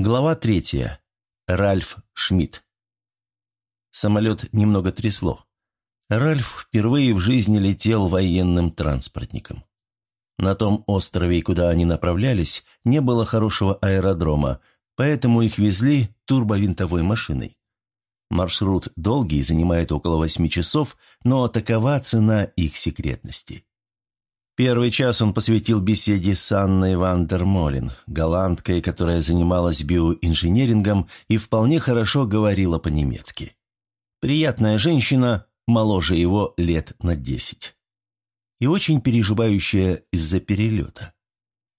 Глава третья. Ральф Шмидт. Самолет немного трясло. Ральф впервые в жизни летел военным транспортником. На том острове, куда они направлялись, не было хорошего аэродрома, поэтому их везли турбовинтовой машиной. Маршрут долгий, занимает около восьми часов, но такова цена их секретности. Первый час он посвятил беседе с Анной Вандермолин, голландкой, которая занималась биоинженерингом и вполне хорошо говорила по-немецки. Приятная женщина, моложе его лет на десять. И очень переживающая из-за перелета.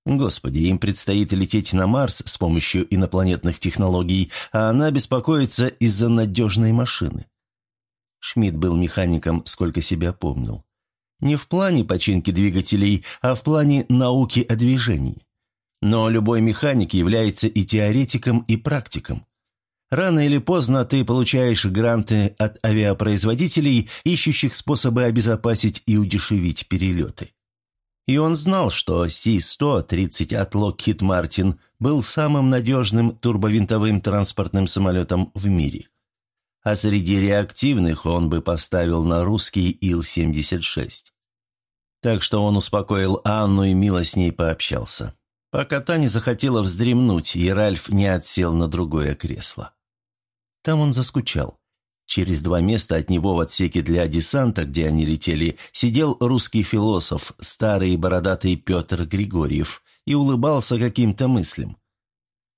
Господи, им предстоит лететь на Марс с помощью инопланетных технологий, а она беспокоится из-за надежной машины. Шмидт был механиком, сколько себя помнил. Не в плане починки двигателей, а в плане науки о движении. Но любой механик является и теоретиком, и практиком. Рано или поздно ты получаешь гранты от авиапроизводителей, ищущих способы обезопасить и удешевить перелеты. И он знал, что Си-130 от Lockheed Martin был самым надежным турбовинтовым транспортным самолетом в мире – а среди реактивных он бы поставил на русский Ил-76. Так что он успокоил Анну и мило с ней пообщался. Пока та не захотела вздремнуть, и Ральф не отсел на другое кресло. Там он заскучал. Через два места от него в отсеке для десанта, где они летели, сидел русский философ, старый бородатый Петр Григорьев, и улыбался каким-то мыслям.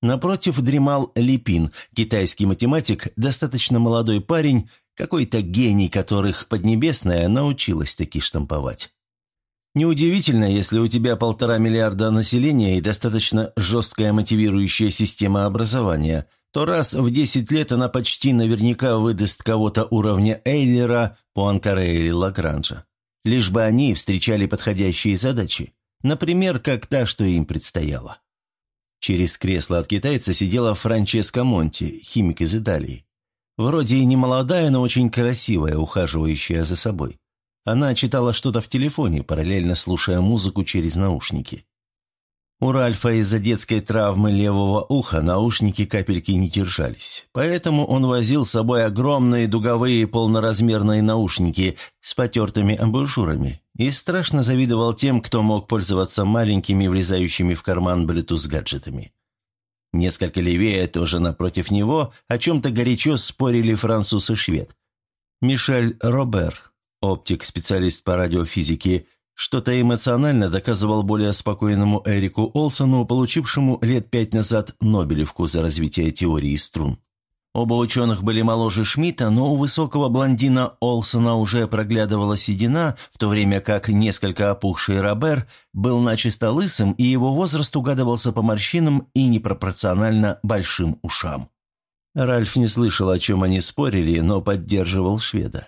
Напротив дремал Липин, китайский математик, достаточно молодой парень, какой-то гений, которых Поднебесная научилась таки штамповать. Неудивительно, если у тебя полтора миллиарда населения и достаточно жесткая мотивирующая система образования, то раз в десять лет она почти наверняка выдаст кого-то уровня Эйлера, Пуанкаре или Лагранжа. Лишь бы они встречали подходящие задачи, например, как та, что им предстояло. Через кресло от китайца сидела Франческа Монти, химик из Италии. Вроде и не молодая, но очень красивая, ухаживающая за собой. Она читала что-то в телефоне, параллельно слушая музыку через наушники. У Ральфа из-за детской травмы левого уха наушники капельки не держались, поэтому он возил с собой огромные дуговые полноразмерные наушники с потертыми амбушюрами и страшно завидовал тем, кто мог пользоваться маленькими, влезающими в карман Bluetooth-гаджетами. Несколько левее, тоже напротив него, о чем-то горячо спорили француз и швед. Мишель Робер, оптик-специалист по радиофизике, что-то эмоционально доказывал более спокойному Эрику Олсону, получившему лет пять назад Нобелевку за развитие теории струн. Оба ученых были моложе Шмидта, но у высокого блондина Олсона уже проглядывала седина, в то время как несколько опухший Робер был начисто лысым, и его возраст угадывался по морщинам и непропорционально большим ушам. Ральф не слышал, о чем они спорили, но поддерживал шведа.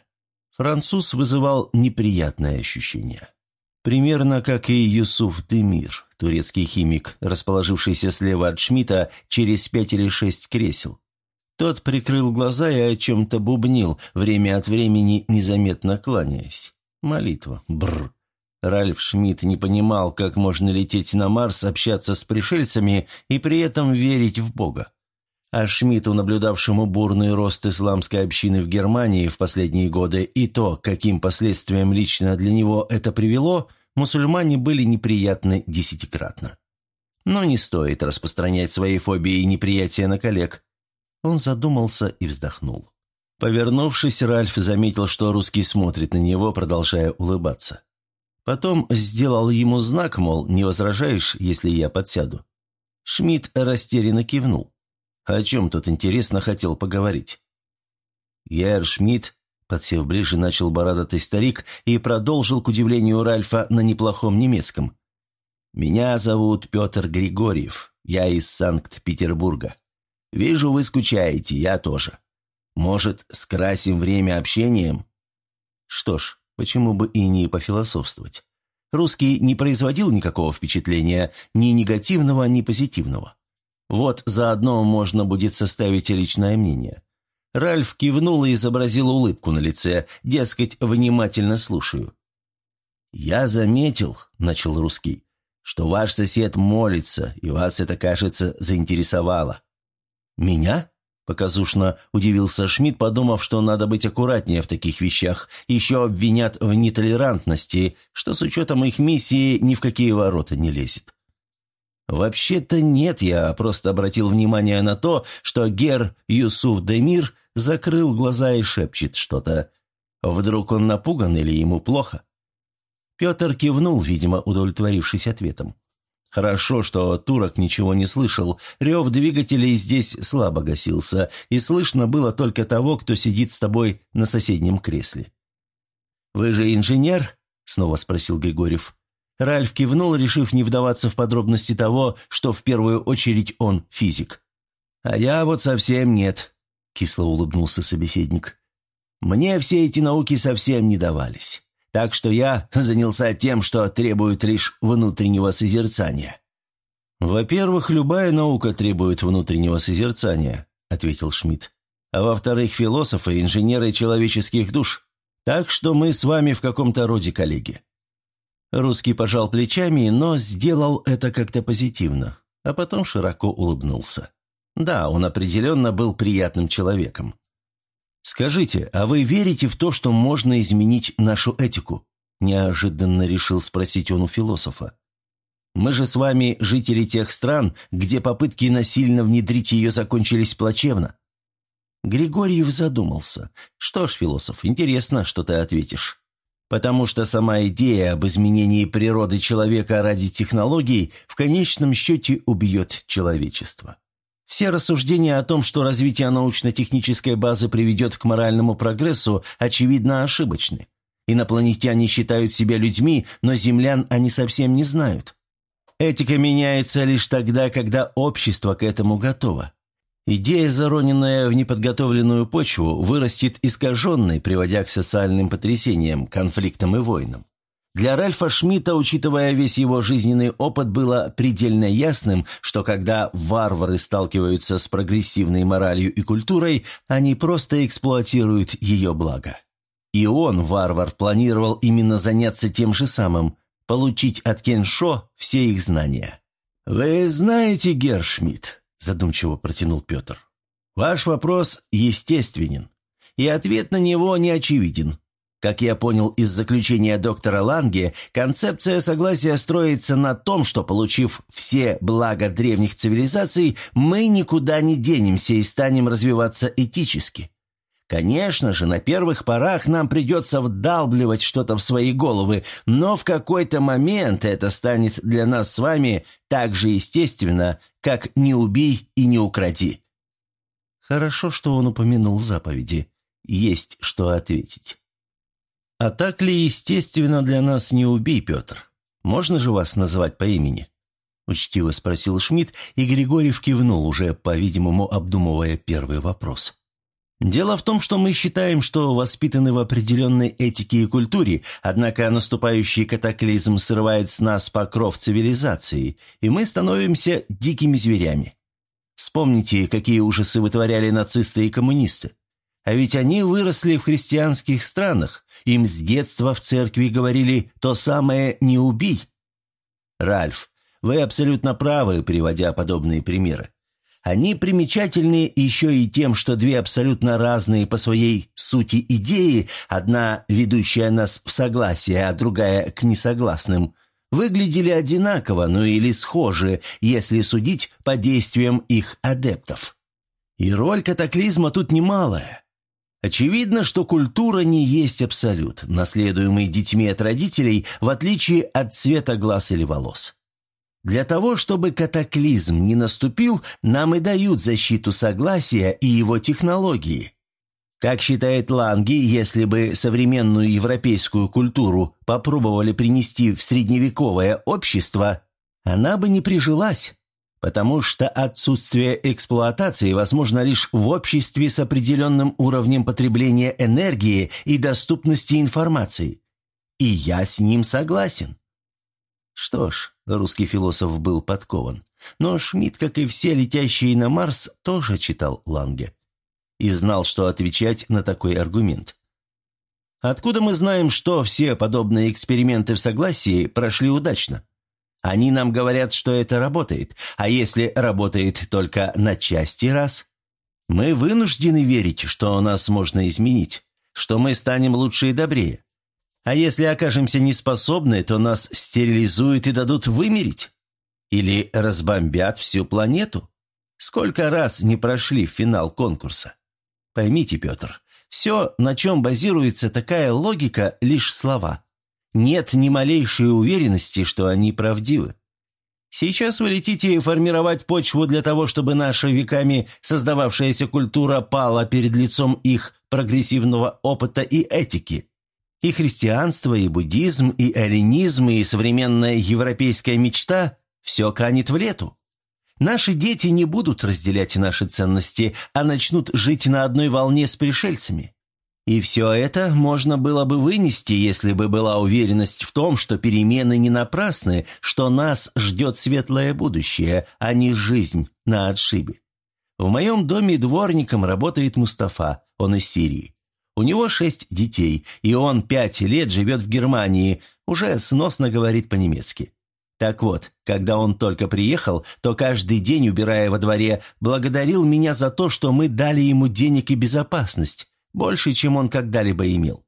Француз вызывал неприятное ощущение. Примерно как и Юсуф Демир, турецкий химик, расположившийся слева от Шмидта через пять или шесть кресел. Тот прикрыл глаза и о чем-то бубнил, время от времени незаметно кланяясь. Молитва. Бррр. Ральф Шмидт не понимал, как можно лететь на Марс, общаться с пришельцами и при этом верить в Бога. А Шмидту, наблюдавшему бурный рост исламской общины в Германии в последние годы и то, каким последствиям лично для него это привело, мусульмане были неприятны десятикратно. Но не стоит распространять свои фобии и неприятия на коллег. Он задумался и вздохнул. Повернувшись, Ральф заметил, что русский смотрит на него, продолжая улыбаться. Потом сделал ему знак, мол, не возражаешь, если я подсяду. Шмидт растерянно кивнул. О чем тут интересно хотел поговорить? Яр Шмидт, подсев ближе, начал бородатый старик и продолжил, к удивлению Ральфа, на неплохом немецком. «Меня зовут Петр Григорьев. Я из Санкт-Петербурга. Вижу, вы скучаете, я тоже. Может, скрасим время общением?» Что ж, почему бы и не пофилософствовать? Русский не производил никакого впечатления, ни негативного, ни позитивного. Вот заодно можно будет составить личное мнение. Ральф кивнул и изобразил улыбку на лице, дескать, внимательно слушаю. «Я заметил», — начал русский, — «что ваш сосед молится, и вас это, кажется, заинтересовало. «Меня?» – показушно удивился Шмидт, подумав, что надо быть аккуратнее в таких вещах. Еще обвинят в нетолерантности, что с учетом их миссии ни в какие ворота не лезет. «Вообще-то нет, я просто обратил внимание на то, что Гер Юсуф Демир закрыл глаза и шепчет что-то. Вдруг он напуган или ему плохо?» Петр кивнул, видимо, удовлетворившись ответом. Хорошо, что турок ничего не слышал. Рев двигателей здесь слабо гасился, и слышно было только того, кто сидит с тобой на соседнем кресле. «Вы же инженер?» – снова спросил Григорьев. Ральф кивнул, решив не вдаваться в подробности того, что в первую очередь он физик. «А я вот совсем нет», – кисло улыбнулся собеседник. «Мне все эти науки совсем не давались. Так что я занялся тем, что требует лишь внутреннего созерцания». «Во-первых, любая наука требует внутреннего созерцания», — ответил Шмидт. «А во-вторых, философы — инженеры человеческих душ. Так что мы с вами в каком-то роде коллеги». Русский пожал плечами, но сделал это как-то позитивно, а потом широко улыбнулся. Да, он определенно был приятным человеком. «Скажите, а вы верите в то, что можно изменить нашу этику?» – неожиданно решил спросить он у философа. «Мы же с вами жители тех стран, где попытки насильно внедрить ее закончились плачевно». Григорьев задумался. «Что ж, философ, интересно, что ты ответишь. Потому что сама идея об изменении природы человека ради технологий в конечном счете убьет человечество. Все рассуждения о том, что развитие научно-технической базы приведет к моральному прогрессу, очевидно ошибочны. Инопланетяне считают себя людьми, но землян они совсем не знают. Этика меняется лишь тогда, когда общество к этому готово. Идея, зароненная в неподготовленную почву, вырастет искаженной, приводя к социальным потрясениям, конфликтам и войнам. Для Ральфа Шмидта, учитывая весь его жизненный опыт, было предельно ясным, что когда варвары сталкиваются с прогрессивной моралью и культурой, они просто эксплуатируют ее благо. И он, варвар, планировал именно заняться тем же самым – получить от Кеншо все их знания. «Вы знаете, Гершмидт», – задумчиво протянул Петр, – «ваш вопрос естественен, и ответ на него не очевиден. Как я понял из заключения доктора Ланге, концепция согласия строится на том, что, получив все блага древних цивилизаций, мы никуда не денемся и станем развиваться этически. Конечно же, на первых порах нам придется вдалбливать что-то в свои головы, но в какой-то момент это станет для нас с вами так же естественно, как «не убей и не укради». Хорошо, что он упомянул заповеди. Есть что ответить. «А так ли естественно для нас не убей, Петр? Можно же вас называть по имени?» Учтиво спросил Шмидт, и Григорьев кивнул, уже, по-видимому, обдумывая первый вопрос. «Дело в том, что мы считаем, что воспитаны в определенной этике и культуре, однако наступающий катаклизм срывает с нас покров цивилизации, и мы становимся дикими зверями. Вспомните, какие ужасы вытворяли нацисты и коммунисты. А ведь они выросли в христианских странах. Им с детства в церкви говорили «то самое не убий». Ральф, вы абсолютно правы, приводя подобные примеры. Они примечательны еще и тем, что две абсолютно разные по своей сути идеи, одна ведущая нас в согласие, а другая к несогласным, выглядели одинаково, ну или схожи, если судить по действиям их адептов. И роль катаклизма тут немалая. Очевидно, что культура не есть абсолют, наследуемый детьми от родителей, в отличие от цвета глаз или волос. Для того, чтобы катаклизм не наступил, нам и дают защиту согласия и его технологии. Как считает Ланги, если бы современную европейскую культуру попробовали принести в средневековое общество, она бы не прижилась потому что отсутствие эксплуатации возможно лишь в обществе с определенным уровнем потребления энергии и доступности информации. И я с ним согласен. Что ж, русский философ был подкован. Но Шмидт, как и все летящие на Марс, тоже читал Ланге. И знал, что отвечать на такой аргумент. Откуда мы знаем, что все подобные эксперименты в согласии прошли удачно? Они нам говорят, что это работает, а если работает только на части раз? Мы вынуждены верить, что нас можно изменить, что мы станем лучше и добрее. А если окажемся неспособны, то нас стерилизуют и дадут вымереть. Или разбомбят всю планету. Сколько раз не прошли в финал конкурса? Поймите, Петр, все, на чем базируется такая логика, лишь слова. Нет ни малейшей уверенности, что они правдивы. Сейчас вы летите формировать почву для того, чтобы наша веками создававшаяся культура пала перед лицом их прогрессивного опыта и этики. И христианство, и буддизм, и эллинизм, и современная европейская мечта – все канет в лету. Наши дети не будут разделять наши ценности, а начнут жить на одной волне с пришельцами. И все это можно было бы вынести, если бы была уверенность в том, что перемены не напрасны, что нас ждет светлое будущее, а не жизнь на отшибе. В моем доме дворником работает Мустафа, он из Сирии. У него шесть детей, и он пять лет живет в Германии, уже сносно говорит по-немецки. Так вот, когда он только приехал, то каждый день, убирая во дворе, благодарил меня за то, что мы дали ему денег и безопасность, больше, чем он когда-либо имел.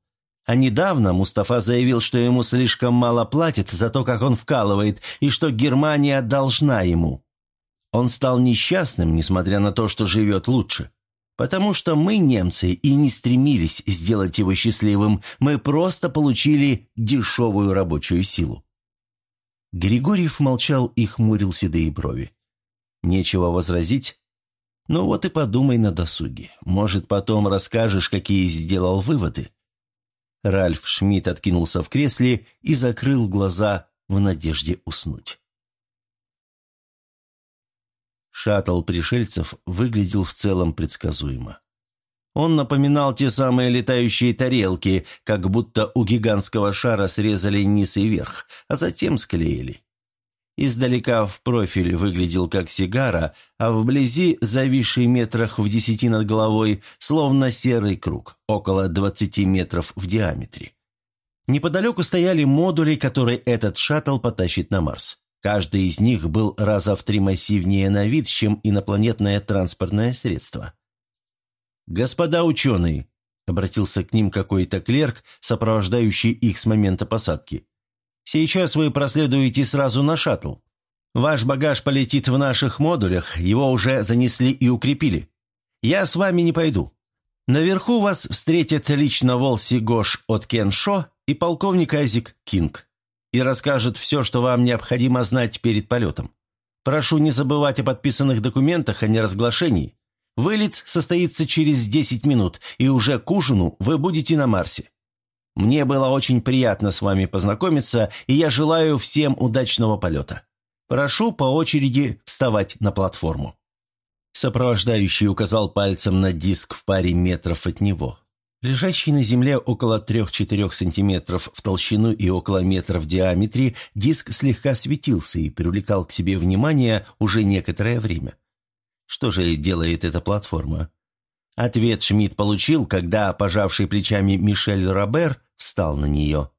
А недавно Мустафа заявил, что ему слишком мало платят за то, как он вкалывает, и что Германия должна ему. Он стал несчастным, несмотря на то, что живет лучше. Потому что мы, немцы, и не стремились сделать его счастливым, мы просто получили дешевую рабочую силу. Григорьев молчал и хмурил седые брови. Нечего возразить. Ну вот и подумай на досуге. Может, потом расскажешь, какие сделал выводы. Ральф Шмидт откинулся в кресле и закрыл глаза в надежде уснуть. Шаттл пришельцев выглядел в целом предсказуемо. Он напоминал те самые летающие тарелки, как будто у гигантского шара срезали низ и верх, а затем склеили. Издалека в профиль выглядел как сигара, а вблизи, зависший метрах в десяти над головой, словно серый круг, около двадцати метров в диаметре. Неподалеку стояли модули, которые этот шаттл потащит на Марс. Каждый из них был раза в три массивнее на вид, чем инопланетное транспортное средство. «Господа ученые!» – обратился к ним какой-то клерк, сопровождающий их с момента посадки. «Сейчас вы проследуете сразу на шаттл. Ваш багаж полетит в наших модулях, его уже занесли и укрепили. Я с вами не пойду. Наверху вас встретят лично Волси Гош от Кеншо и полковник Айзик Кинг и расскажут все, что вам необходимо знать перед полетом. Прошу не забывать о подписанных документах о неразглашении. Вылет состоится через 10 минут, и уже к ужину вы будете на Марсе. Мне было очень приятно с вами познакомиться, и я желаю всем удачного полета. Прошу по очереди вставать на платформу». Сопровождающий указал пальцем на диск в паре метров от него. Лежащий на земле около 3-4 сантиметров в толщину и около метра в диаметре, диск слегка светился и привлекал к себе внимание уже некоторое время. Что же делает эта платформа? Ответ Шмидт получил, когда, пожавший плечами Мишель Робер, встал на нее.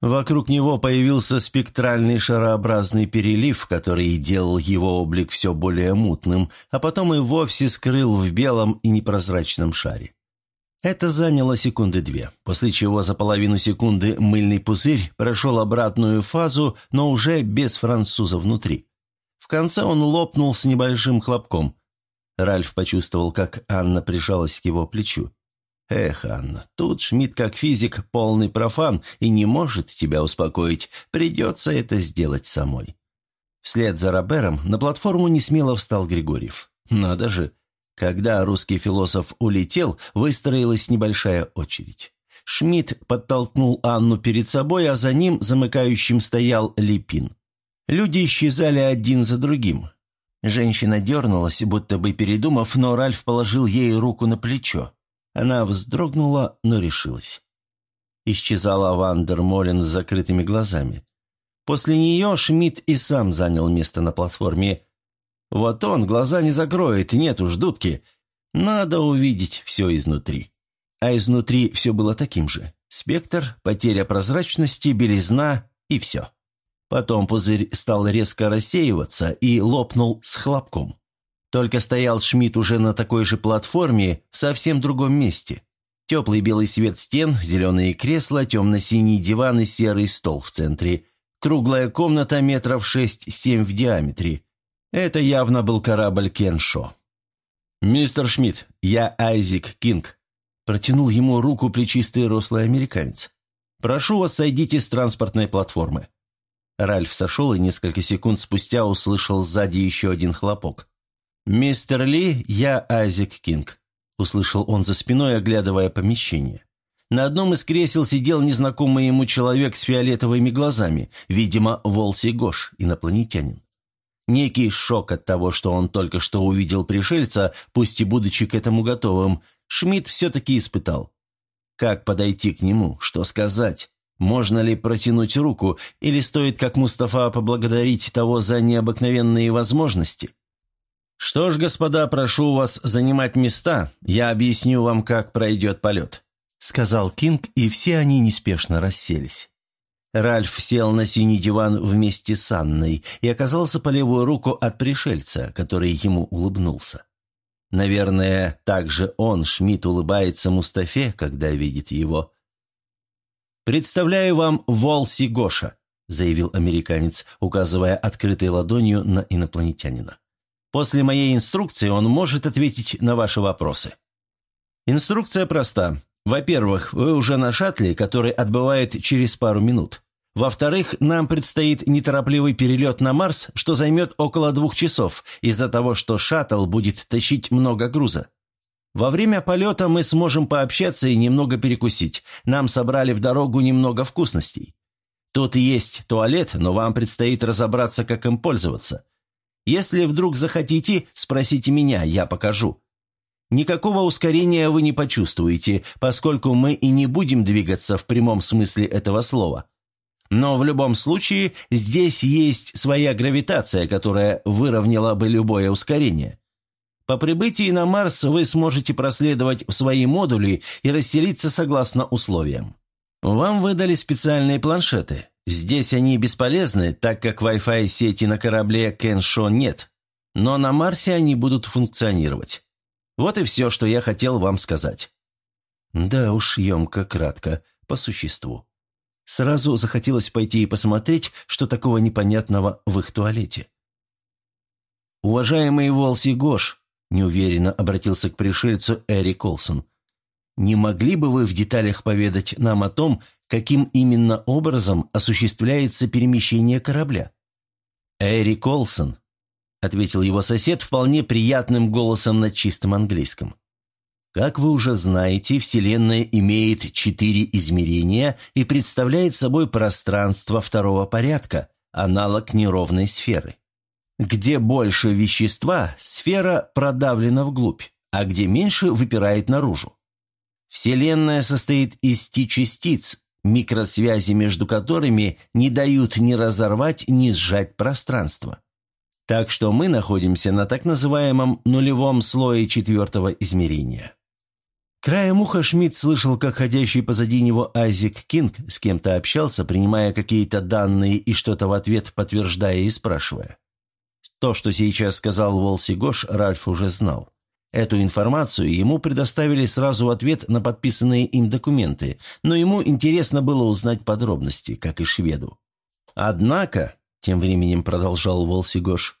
Вокруг него появился спектральный шарообразный перелив, который делал его облик все более мутным, а потом и вовсе скрыл в белом и непрозрачном шаре. Это заняло секунды две, после чего за половину секунды мыльный пузырь прошел обратную фазу, но уже без француза внутри. В конце он лопнул с небольшим хлопком. Ральф почувствовал, как Анна прижалась к его плечу. «Эх, Анна, тут Шмидт как физик полный профан и не может тебя успокоить. Придется это сделать самой». Вслед за Робером на платформу несмело встал Григорьев. «Надо же!» Когда русский философ улетел, выстроилась небольшая очередь. Шмидт подтолкнул Анну перед собой, а за ним замыкающим стоял Липин. Люди исчезали один за другим. Женщина дернулась, будто бы передумав, но Ральф положил ей руку на плечо. Она вздрогнула, но решилась. Исчезала Вандер Молин с закрытыми глазами. После нее Шмидт и сам занял место на платформе. Вот он, глаза не закроет, нет уж дудки. Надо увидеть все изнутри. А изнутри все было таким же. Спектр, потеря прозрачности, белизна и все. Потом пузырь стал резко рассеиваться и лопнул с хлопком. Только стоял Шмидт уже на такой же платформе в совсем другом месте. Теплый белый свет стен, зеленые кресла, темно-синий диван и серый стол в центре. Круглая комната метров шесть-семь в диаметре. Это явно был корабль Кеншо. «Мистер Шмидт, я Айзик Кинг», – протянул ему руку плечистый рослый американец. «Прошу вас, сойдите с транспортной платформы». Ральф сошел и несколько секунд спустя услышал сзади еще один хлопок. «Мистер Ли, я Айзек Кинг», – услышал он за спиной, оглядывая помещение. На одном из кресел сидел незнакомый ему человек с фиолетовыми глазами, видимо, Волси Гош, инопланетянин. Некий шок от того, что он только что увидел пришельца, пусть и будучи к этому готовым, Шмидт все-таки испытал. Как подойти к нему, что сказать? Можно ли протянуть руку, или стоит, как Мустафа, поблагодарить того за необыкновенные возможности? «Что ж, господа, прошу вас занимать места, я объясню вам, как пройдет полет», сказал Кинг, и все они неспешно расселись. Ральф сел на синий диван вместе с Анной и оказался по левую руку от пришельца, который ему улыбнулся. Наверное, также он, Шмидт, улыбается Мустафе, когда видит его. «Представляю вам Волси Гоша», — заявил американец, указывая открытой ладонью на инопланетянина. После моей инструкции он может ответить на ваши вопросы. Инструкция проста. Во-первых, вы уже на шаттле, который отбывает через пару минут. Во-вторых, нам предстоит неторопливый перелет на Марс, что займет около двух часов, из-за того, что шаттл будет тащить много груза. Во время полета мы сможем пообщаться и немного перекусить. Нам собрали в дорогу немного вкусностей. Тут есть туалет, но вам предстоит разобраться, как им пользоваться. Если вдруг захотите, спросите меня, я покажу. Никакого ускорения вы не почувствуете, поскольку мы и не будем двигаться в прямом смысле этого слова. Но в любом случае здесь есть своя гравитация, которая выровняла бы любое ускорение. По прибытии на Марс вы сможете проследовать в свои модули и расселиться согласно условиям. Вам выдали специальные планшеты. Здесь они бесполезны, так как Wi-Fi сети на корабле Кеншо нет. Но на Марсе они будут функционировать. Вот и все, что я хотел вам сказать». Да уж, емко, кратко, по существу. Сразу захотелось пойти и посмотреть, что такого непонятного в их туалете. «Уважаемый Волси Гош», – неуверенно обратился к пришельцу Эри Колсон, – «не могли бы вы в деталях поведать нам о том, каким именно образом осуществляется перемещение корабля. «Эри Колсон», — ответил его сосед вполне приятным голосом на чистом английском. Как вы уже знаете, Вселенная имеет четыре измерения и представляет собой пространство второго порядка, аналог неровной сферы. Где больше вещества, сфера продавлена вглубь, а где меньше выпирает наружу. Вселенная состоит из Ти-частиц, микросвязи между которыми не дают ни разорвать, ни сжать пространство. Так что мы находимся на так называемом нулевом слое четвертого измерения. Краем уха Шмидт слышал, как ходящий позади него Айзек Кинг с кем-то общался, принимая какие-то данные и что-то в ответ подтверждая и спрашивая. То, что сейчас сказал Волси Гош, Ральф уже знал. Эту информацию ему предоставили сразу в ответ на подписанные им документы, но ему интересно было узнать подробности, как и шведу. «Однако», — тем временем продолжал Волсигош,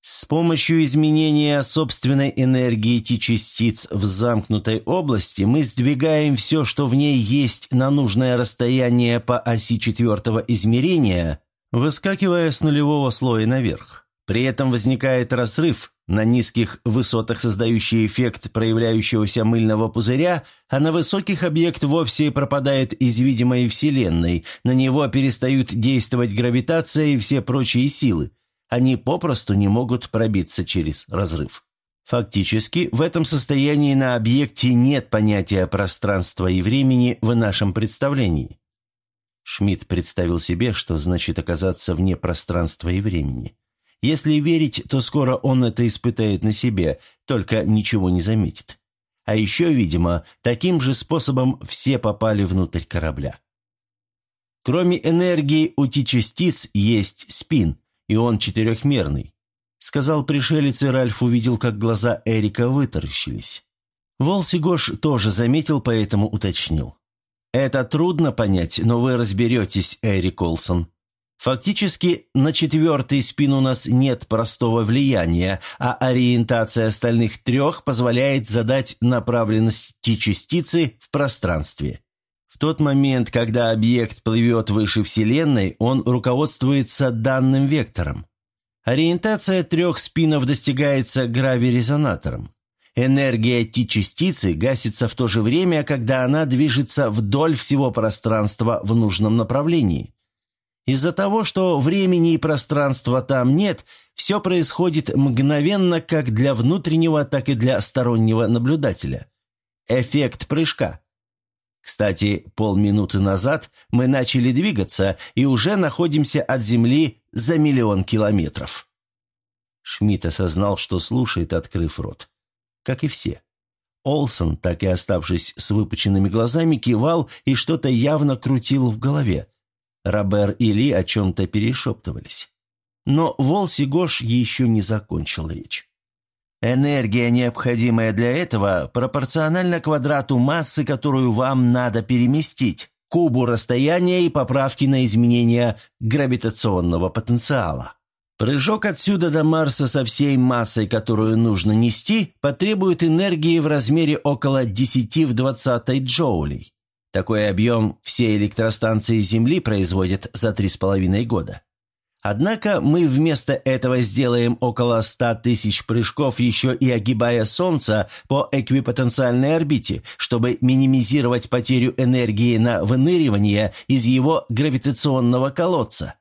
«с помощью изменения собственной энергии Ти-частиц в замкнутой области мы сдвигаем все, что в ней есть на нужное расстояние по оси четвертого измерения, выскакивая с нулевого слоя наверх. При этом возникает разрыв, на низких высотах создающий эффект проявляющегося мыльного пузыря, а на высоких объект вовсе пропадает из видимой Вселенной, на него перестают действовать гравитация и все прочие силы. Они попросту не могут пробиться через разрыв. Фактически, в этом состоянии на объекте нет понятия пространства и времени в нашем представлении. Шмидт представил себе, что значит оказаться вне пространства и времени. Если верить, то скоро он это испытает на себе, только ничего не заметит. А еще, видимо, таким же способом все попали внутрь корабля. Кроме энергии у Ти-частиц есть спин, и он четырехмерный. сказал пришелец, и Ральф увидел, как глаза Эрика вытаращились. Волси Гош тоже заметил, поэтому уточнил. «Это трудно понять, но вы разберетесь, Эрик Олсон. Фактически, на четвертый спин у нас нет простого влияния, а ориентация остальных трех позволяет задать направленность частицы в пространстве. В тот момент, когда объект плывет выше Вселенной, он руководствуется данным вектором. Ориентация трех спинов достигается гравирезонатором. Энергия Ти-частицы гасится в то же время, когда она движется вдоль всего пространства в нужном направлении. Из-за того, что времени и пространства там нет, все происходит мгновенно как для внутреннего, так и для стороннего наблюдателя. Эффект прыжка – кстати, полминуты назад мы начали двигаться и уже находимся от Земли за миллион километров. Шмидт осознал, что слушает, открыв рот. Как и все. Олсон, так и оставшись с выпученными глазами, кивал и что-то явно крутил в голове. Робер и Ли о чем-то перешептывались. Но Волси Гош еще не закончил речь. Энергия, необходимая для этого, пропорциональна квадрату массы, которую вам надо переместить, кубу расстояния и поправки на изменения гравитационного потенциала. Прыжок отсюда до Марса со всей массой, которую нужно нести, потребует энергии в размере около 10 в 20 джоулей. Такой объем все электростанции Земли производят за 3,5 года. Однако мы вместо этого сделаем около 100 тысяч прыжков, еще и огибая Солнце по эквипотенциальной орбите, чтобы минимизировать потерю энергии на выныривание из его гравитационного колодца.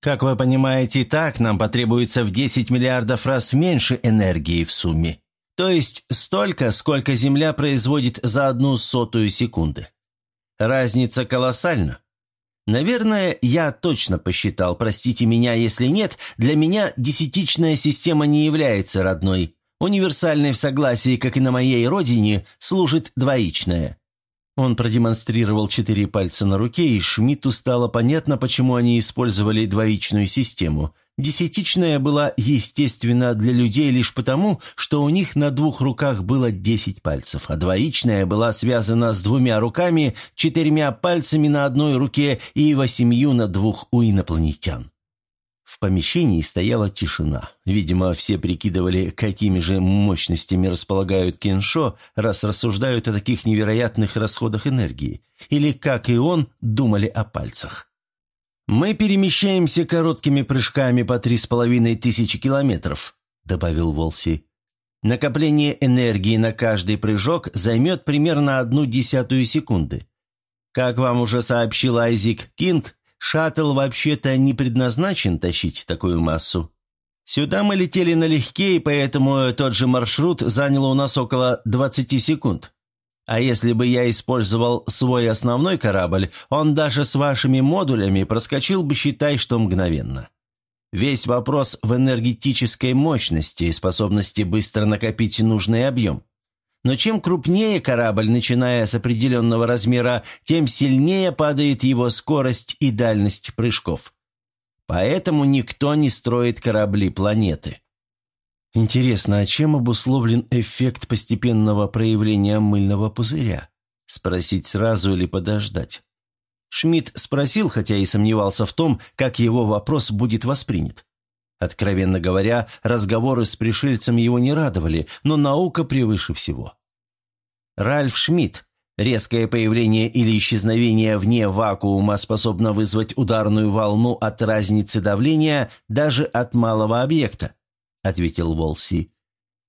Как вы понимаете, так нам потребуется в 10 миллиардов раз меньше энергии в сумме. То есть столько, сколько Земля производит за одну сотую секунды. Разница колоссальна. Наверное, я точно посчитал, простите меня, если нет, для меня десятичная система не является родной. Универсальной в согласии, как и на моей родине, служит двоичная. Он продемонстрировал четыре пальца на руке, и Шмидту стало понятно, почему они использовали двоичную систему – Десятичная была естественна для людей лишь потому, что у них на двух руках было десять пальцев, а двоичная была связана с двумя руками, четырьмя пальцами на одной руке и восемью на двух у инопланетян. В помещении стояла тишина. Видимо, все прикидывали, какими же мощностями располагают Кеншо, раз рассуждают о таких невероятных расходах энергии. Или, как и он, думали о пальцах. «Мы перемещаемся короткими прыжками по три с половиной тысячи километров», — добавил Волси. «Накопление энергии на каждый прыжок займет примерно одну десятую секунды. Как вам уже сообщил Айзик Кинг, шаттл вообще-то не предназначен тащить такую массу. Сюда мы летели налегке, и поэтому тот же маршрут занял у нас около 20 секунд. А если бы я использовал свой основной корабль, он даже с вашими модулями проскочил бы, считай, что мгновенно. Весь вопрос в энергетической мощности и способности быстро накопить нужный объем. Но чем крупнее корабль, начиная с определенного размера, тем сильнее падает его скорость и дальность прыжков. Поэтому никто не строит корабли планеты. Интересно, а чем обусловлен эффект постепенного проявления мыльного пузыря? Спросить сразу или подождать? Шмидт спросил, хотя и сомневался в том, как его вопрос будет воспринят. Откровенно говоря, разговоры с пришельцем его не радовали, но наука превыше всего. Ральф Шмидт. Резкое появление или исчезновение вне вакуума способно вызвать ударную волну от разницы давления даже от малого объекта ответил Волси.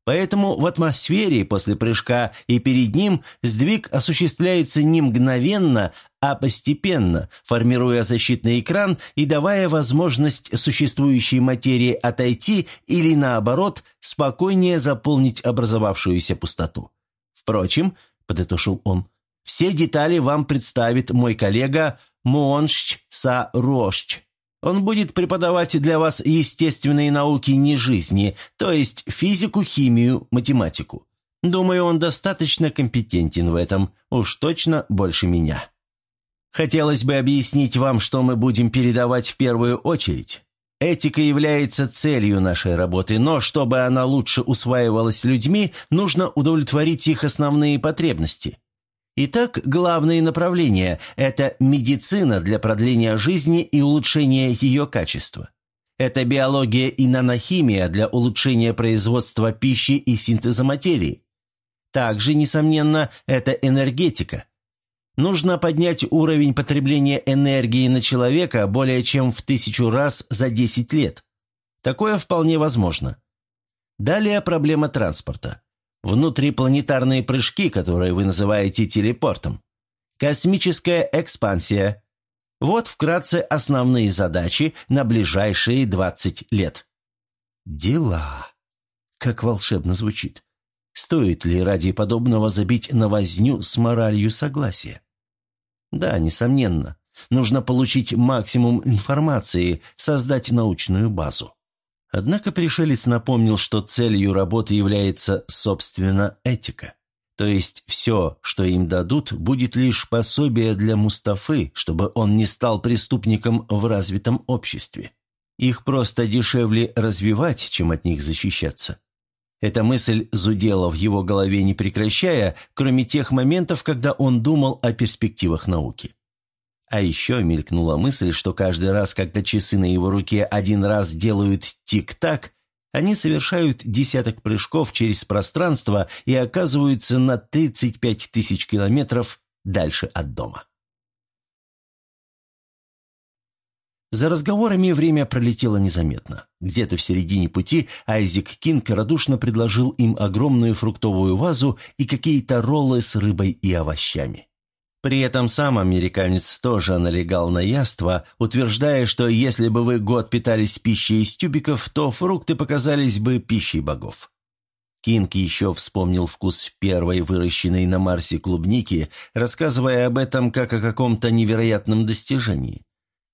Поэтому в атмосфере после прыжка и перед ним сдвиг осуществляется не мгновенно, а постепенно, формируя защитный экран и давая возможность существующей материи отойти или, наоборот, спокойнее заполнить образовавшуюся пустоту. Впрочем, подытожил он, все детали вам представит мой коллега Моншч Са Рощ. Он будет преподавать для вас естественные науки не жизни, то есть физику, химию, математику. Думаю, он достаточно компетентен в этом, уж точно больше меня. Хотелось бы объяснить вам, что мы будем передавать в первую очередь. Этика является целью нашей работы, но чтобы она лучше усваивалась людьми, нужно удовлетворить их основные потребности. Итак, главные направления – это медицина для продления жизни и улучшения ее качества. Это биология и нанохимия для улучшения производства пищи и синтеза материи. Также, несомненно, это энергетика – Нужно поднять уровень потребления энергии на человека более чем в тысячу раз за 10 лет. Такое вполне возможно. Далее проблема транспорта. Внутрипланетарные прыжки, которые вы называете телепортом. Космическая экспансия. Вот вкратце основные задачи на ближайшие 20 лет. Дела. Как волшебно звучит. Стоит ли ради подобного забить на возню с моралью согласия? Да, несомненно. Нужно получить максимум информации, создать научную базу. Однако пришелец напомнил, что целью работы является, собственно, этика. То есть все, что им дадут, будет лишь пособие для Мустафы, чтобы он не стал преступником в развитом обществе. Их просто дешевле развивать, чем от них защищаться. Эта мысль зудела в его голове не прекращая, кроме тех моментов, когда он думал о перспективах науки. А еще мелькнула мысль, что каждый раз, когда часы на его руке один раз делают тик-так, они совершают десяток прыжков через пространство и оказываются на 35 тысяч километров дальше от дома. За разговорами время пролетело незаметно. Где-то в середине пути Айзек Кинг радушно предложил им огромную фруктовую вазу и какие-то роллы с рыбой и овощами. При этом сам американец тоже налегал на яство, утверждая, что если бы вы год питались пищей из тюбиков, то фрукты показались бы пищей богов. Кинг еще вспомнил вкус первой выращенной на Марсе клубники, рассказывая об этом как о каком-то невероятном достижении.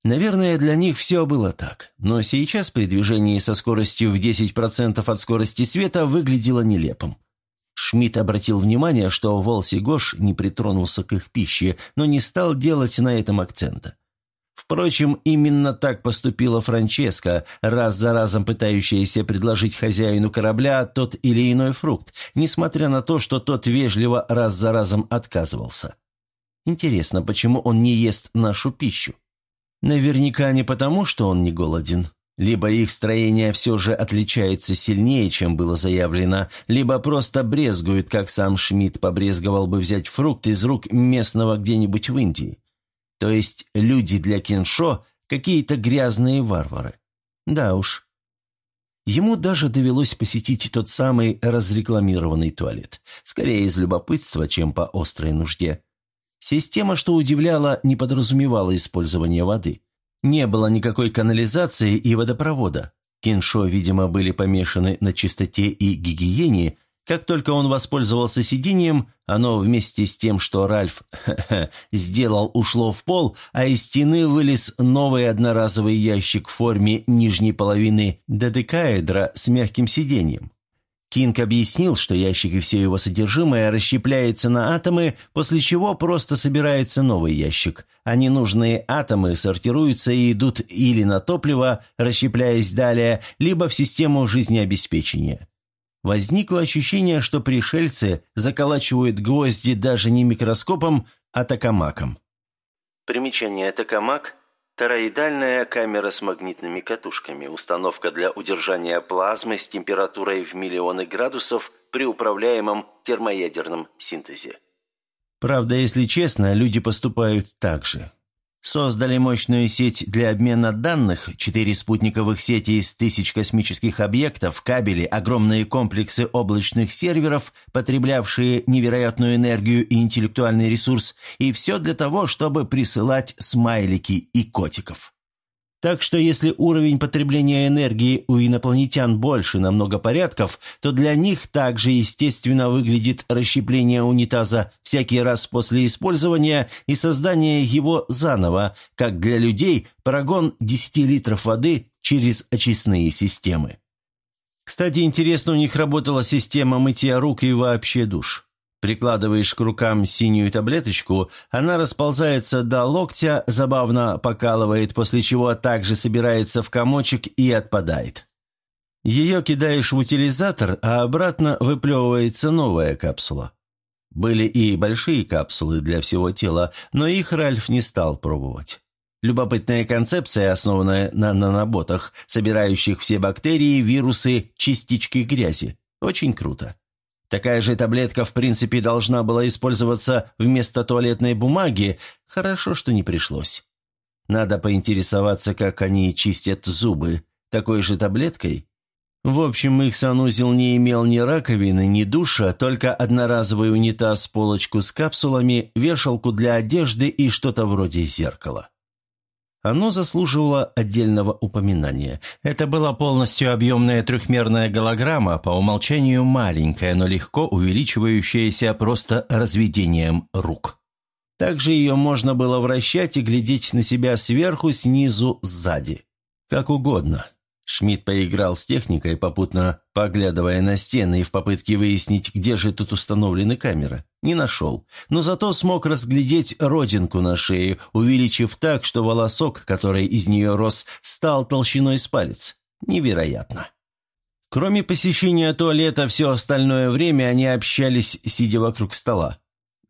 Наверное, для них все было так, но сейчас при движении со скоростью в 10% от скорости света выглядело нелепым. Шмидт обратил внимание, что Волси Гош не притронулся к их пище, но не стал делать на этом акцента. Впрочем, именно так поступила Франческа, раз за разом пытающаяся предложить хозяину корабля тот или иной фрукт, несмотря на то, что тот вежливо раз за разом отказывался. Интересно, почему он не ест нашу пищу? Наверняка не потому, что он не голоден. Либо их строение все же отличается сильнее, чем было заявлено, либо просто брезгуют, как сам Шмидт побрезговал бы взять фрукт из рук местного где-нибудь в Индии. То есть люди для Кеншо – какие-то грязные варвары. Да уж. Ему даже довелось посетить тот самый разрекламированный туалет. Скорее из любопытства, чем по острой нужде. Система, что удивляло, не подразумевала использование воды. Не было никакой канализации и водопровода. Киншо, видимо, были помешаны на чистоте и гигиене. Как только он воспользовался сиденьем, оно вместе с тем, что Ральф сделал, ушло в пол, а из стены вылез новый одноразовый ящик в форме нижней половины додекаэдра с мягким сиденьем. Кинг объяснил, что ящик и все его содержимое расщепляется на атомы, после чего просто собирается новый ящик, а ненужные атомы сортируются и идут или на топливо, расщепляясь далее, либо в систему жизнеобеспечения. Возникло ощущение, что пришельцы заколачивают гвозди даже не микроскопом, а токамаком. Примечание «токамак» Тороидальная камера с магнитными катушками, установка для удержания плазмы с температурой в миллионы градусов при управляемом термоядерном синтезе. Правда, если честно, люди поступают так же. Создали мощную сеть для обмена данных, четыре спутниковых сети из тысяч космических объектов, кабели, огромные комплексы облачных серверов, потреблявшие невероятную энергию и интеллектуальный ресурс, и все для того, чтобы присылать смайлики и котиков. Так что если уровень потребления энергии у инопланетян больше на много порядков, то для них также естественно выглядит расщепление унитаза всякий раз после использования и создание его заново, как для людей прогон 10 литров воды через очистные системы. Кстати, интересно, у них работала система мытья рук и вообще душ. Прикладываешь к рукам синюю таблеточку, она расползается до локтя, забавно покалывает, после чего также собирается в комочек и отпадает. Ее кидаешь в утилизатор, а обратно выплевывается новая капсула. Были и большие капсулы для всего тела, но их Ральф не стал пробовать. Любопытная концепция, основанная на наноботах, собирающих все бактерии, вирусы, частички грязи. Очень круто. Такая же таблетка, в принципе, должна была использоваться вместо туалетной бумаги. Хорошо, что не пришлось. Надо поинтересоваться, как они чистят зубы. Такой же таблеткой? В общем, их санузел не имел ни раковины, ни душа, только одноразовый унитаз, полочку с капсулами, вешалку для одежды и что-то вроде зеркала. Оно заслуживало отдельного упоминания. Это была полностью объемная трехмерная голограмма, по умолчанию маленькая, но легко увеличивающаяся просто разведением рук. Также ее можно было вращать и глядеть на себя сверху, снизу, сзади. Как угодно. Шмидт поиграл с техникой, попутно поглядывая на стены и в попытке выяснить, где же тут установлены камеры. Не нашел, но зато смог разглядеть родинку на шее, увеличив так, что волосок, который из нее рос, стал толщиной с палец. Невероятно. Кроме посещения туалета, все остальное время они общались, сидя вокруг стола.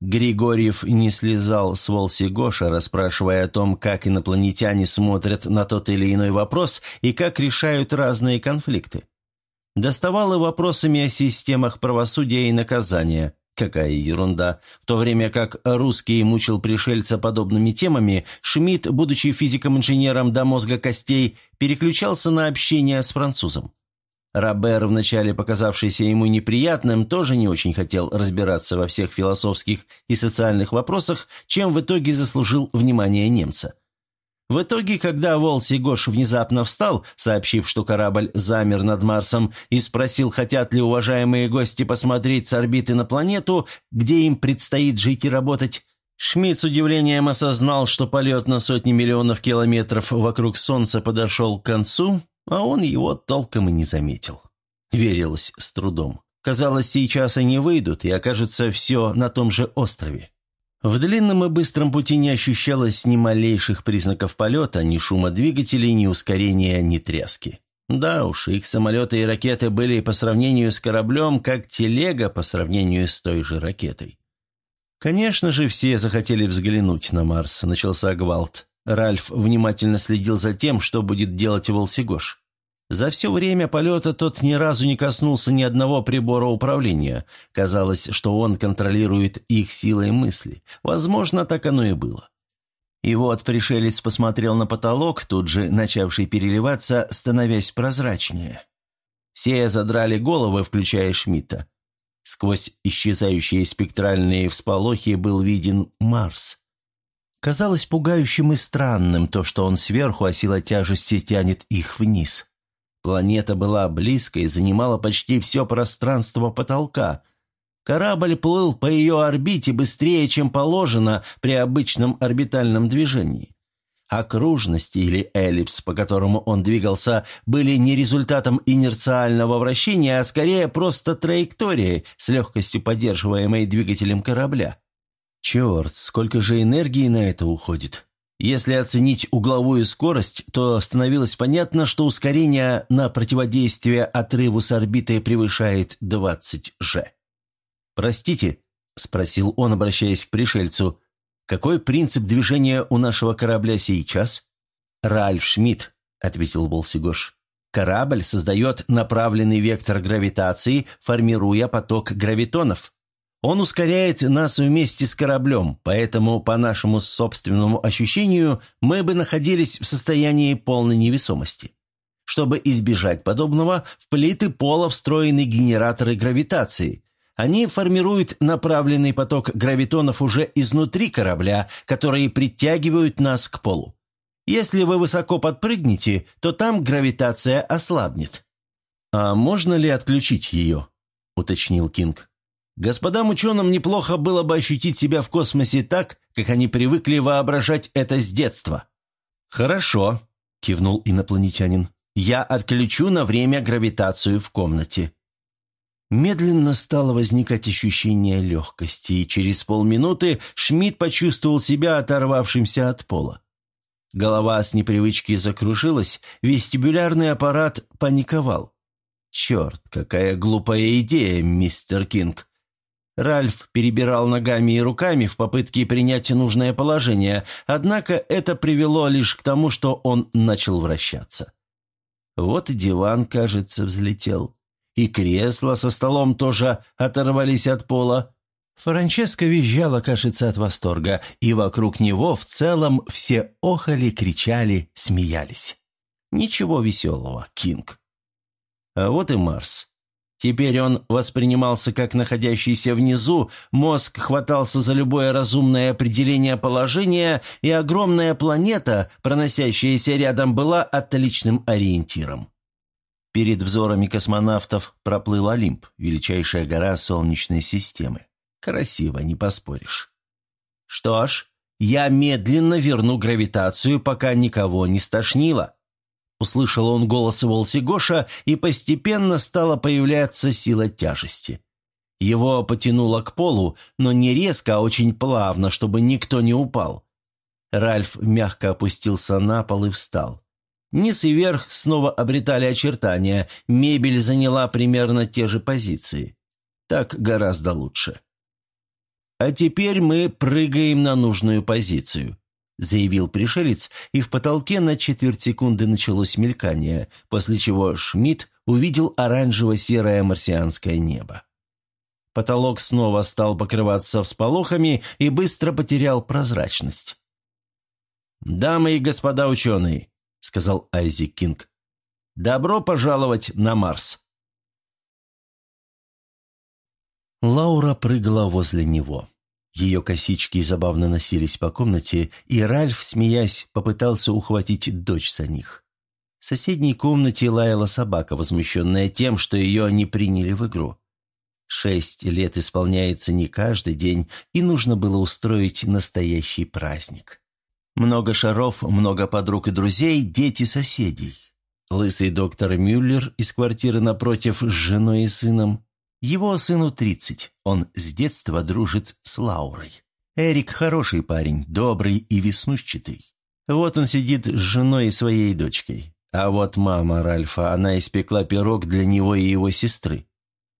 Григорьев не слезал с Волси Гоша, расспрашивая о том, как инопланетяне смотрят на тот или иной вопрос и как решают разные конфликты. Доставал и вопросами о системах правосудия и наказания. Какая ерунда. В то время как русский мучил пришельца подобными темами, Шмидт, будучи физиком-инженером до мозга костей, переключался на общение с французом. Робер, вначале показавшийся ему неприятным, тоже не очень хотел разбираться во всех философских и социальных вопросах, чем в итоге заслужил внимание немца. В итоге, когда Волси Гош внезапно встал, сообщив, что корабль замер над Марсом, и спросил, хотят ли уважаемые гости посмотреть с орбиты на планету, где им предстоит жить и работать, Шмидт с удивлением осознал, что полет на сотни миллионов километров вокруг Солнца подошел к концу, а он его толком и не заметил. Верилось с трудом. Казалось, сейчас они выйдут и окажутся все на том же острове. В длинном и быстром пути не ощущалось ни малейших признаков полета, ни шума двигателей, ни ускорения, ни тряски. Да уж, их самолеты и ракеты были по сравнению с кораблем, как телега по сравнению с той же ракетой. Конечно же, все захотели взглянуть на Марс, начался гвалт. Ральф внимательно следил за тем, что будет делать Волсигош. За все время полета тот ни разу не коснулся ни одного прибора управления. Казалось, что он контролирует их силой мысли. Возможно, так оно и было. И вот пришелец посмотрел на потолок, тут же начавший переливаться, становясь прозрачнее. Все задрали головы, включая Шмидта. Сквозь исчезающие спектральные всполохи был виден Марс. Казалось пугающим и странным то, что он сверху, а сила тяжести тянет их вниз. Планета была близко и занимала почти все пространство потолка. Корабль плыл по ее орбите быстрее, чем положено при обычном орбитальном движении. Окружности или эллипс, по которому он двигался, были не результатом инерциального вращения, а скорее просто траекторией, с легкостью поддерживаемой двигателем корабля. Черт, сколько же энергии на это уходит. Если оценить угловую скорость, то становилось понятно, что ускорение на противодействие отрыву с орбитой превышает 20 ж. «Простите», — спросил он, обращаясь к пришельцу, «какой принцип движения у нашего корабля сейчас?» «Ральф Шмидт», — ответил Болсигош. «Корабль создает направленный вектор гравитации, формируя поток гравитонов. Он ускоряет нас вместе с кораблем, поэтому, по нашему собственному ощущению, мы бы находились в состоянии полной невесомости. Чтобы избежать подобного, в плиты пола встроены генераторы гравитации. Они формируют направленный поток гравитонов уже изнутри корабля, которые притягивают нас к полу. Если вы высоко подпрыгнете, то там гравитация ослабнет. «А можно ли отключить ее?» – уточнил Кинг. Господам ученым неплохо было бы ощутить себя в космосе так, как они привыкли воображать это с детства. «Хорошо», – кивнул инопланетянин. «Я отключу на время гравитацию в комнате». Медленно стало возникать ощущение легкости, и через полминуты Шмидт почувствовал себя оторвавшимся от пола. Голова с непривычки закружилась, вестибулярный аппарат паниковал. «Черт, какая глупая идея, мистер Кинг!» Ральф перебирал ногами и руками в попытке принять нужное положение, однако это привело лишь к тому, что он начал вращаться. Вот и диван, кажется, взлетел. И кресла со столом тоже оторвались от пола. Франческа визжала, кажется, от восторга, и вокруг него в целом все охали, кричали, смеялись. Ничего веселого, Кинг. А вот и Марс. Теперь он воспринимался как находящийся внизу, мозг хватался за любое разумное определение положения, и огромная планета, проносящаяся рядом, была отличным ориентиром. Перед взорами космонавтов проплыл Олимп, величайшая гора Солнечной системы. Красиво, не поспоришь. Что ж, я медленно верну гравитацию, пока никого не стошнило. Услышал он голос Волсигоша, и постепенно стала появляться сила тяжести. Его потянуло к полу, но не резко, а очень плавно, чтобы никто не упал. Ральф мягко опустился на пол и встал. Низ и верх снова обретали очертания, мебель заняла примерно те же позиции. Так гораздо лучше. А теперь мы прыгаем на нужную позицию заявил пришелец, и в потолке на четверть секунды началось мелькание, после чего Шмидт увидел оранжево-серое марсианское небо. Потолок снова стал покрываться всполохами и быстро потерял прозрачность. «Дамы и господа ученые», — сказал Айзек Кинг, — «добро пожаловать на Марс». Лаура прыгала возле него. Ее косички забавно носились по комнате, и Ральф, смеясь, попытался ухватить дочь за них. В соседней комнате лаяла собака, возмущенная тем, что ее не приняли в игру. Шесть лет исполняется не каждый день, и нужно было устроить настоящий праздник. Много шаров, много подруг и друзей, дети соседей. Лысый доктор Мюллер из квартиры напротив с женой и сыном, его сыну 30. Он с детства дружит с Лаурой. Эрик хороший парень, добрый и веснущатый. Вот он сидит с женой и своей дочкой. А вот мама Ральфа, она испекла пирог для него и его сестры.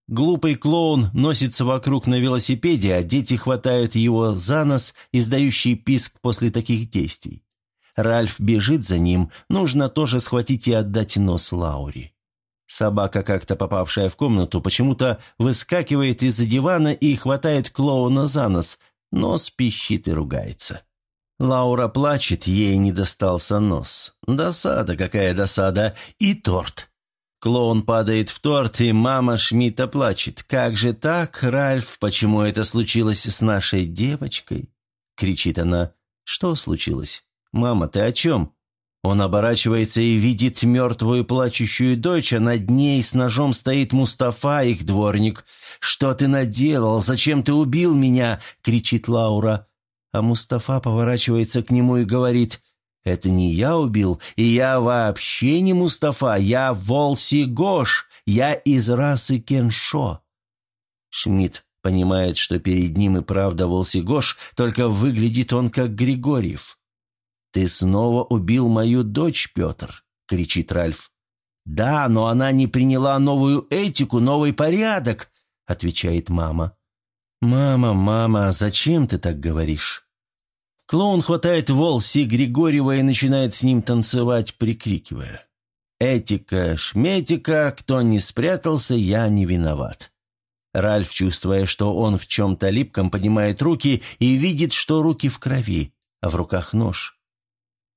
Глупый клоун носится вокруг на велосипеде, а дети хватают его за нос, издающий писк после таких действий. Ральф бежит за ним, нужно тоже схватить и отдать нос Лауре. Собака, как-то попавшая в комнату, почему-то выскакивает из-за дивана и хватает клоуна за нос, нос пищит и ругается. Лаура плачет, ей не достался нос. Досада, какая досада. И торт. Клоун падает в торт, и мама Шмидта плачет. «Как же так, Ральф? Почему это случилось с нашей девочкой?» Кричит она. «Что случилось? Мама, ты о чем?» Он оборачивается и видит мертвую плачущую дочь, а над ней с ножом стоит Мустафа, их дворник. «Что ты наделал? Зачем ты убил меня?» — кричит Лаура. А Мустафа поворачивается к нему и говорит, «Это не я убил, и я вообще не Мустафа, я Волси Гош, я из расы Кеншо». Шмидт понимает, что перед ним и правда Волси Гош, только выглядит он как Григорьев. «Ты снова убил мою дочь, Петр!» — кричит Ральф. «Да, но она не приняла новую этику, новый порядок!» — отвечает мама. «Мама, мама, зачем ты так говоришь?» Клоун хватает Волси Григорьева и начинает с ним танцевать, прикрикивая. «Этика, шметика, кто не спрятался, я не виноват». Ральф, чувствуя, что он в чем-то липком, поднимает руки и видит, что руки в крови, а в руках нож.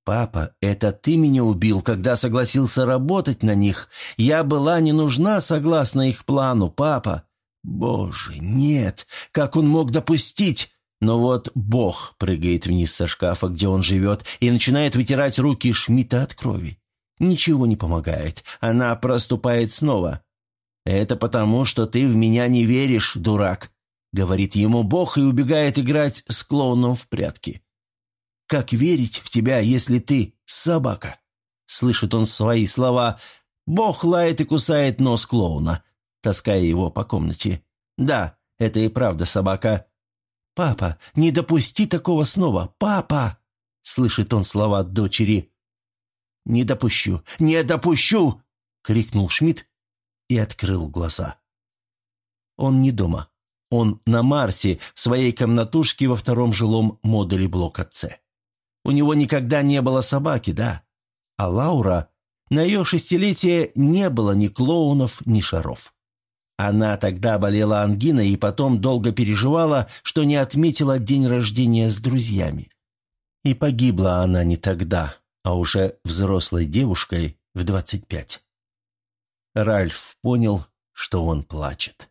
«Папа, это ты меня убил, когда согласился работать на них. Я была не нужна согласно их плану, папа». «Боже, нет! Как он мог допустить?» Но вот Бог прыгает вниз со шкафа, где он живет, и начинает вытирать руки Шмидта от крови. Ничего не помогает. Она проступает снова. «Это потому, что ты в меня не веришь, дурак», — говорит ему Бог и убегает играть с клоуном в прятки. Как верить в тебя, если ты собака?» Слышит он свои слова. «Бог лает и кусает нос клоуна». таская его по комнате. «Да, это и правда собака». «Папа, не допусти такого снова! Папа!» Слышит он слова дочери. «Не допущу! Не допущу!» — крикнул Шмидт и открыл глаза. Он не дома. Он на Марсе, в своей комнатушке во втором жилом модуле блока С. У него никогда не было собаки, да. А Лаура, на ее шестилетие не было ни клоунов, ни шаров. Она тогда болела ангиной и потом долго переживала, что не отметила день рождения с друзьями. И погибла она не тогда, а уже взрослой девушкой в двадцать пять. Ральф понял, что он плачет.